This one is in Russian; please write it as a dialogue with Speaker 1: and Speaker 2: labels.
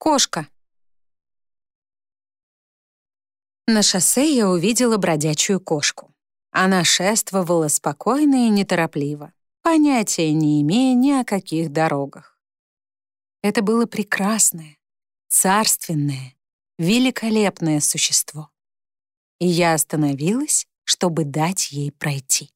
Speaker 1: Кошка. На шоссе я увидела бродячую кошку. Она шествовала спокойно и неторопливо, понятия не имея ни о каких дорогах. Это было прекрасное, царственное, великолепное существо. И я остановилась, чтобы дать ей пройти.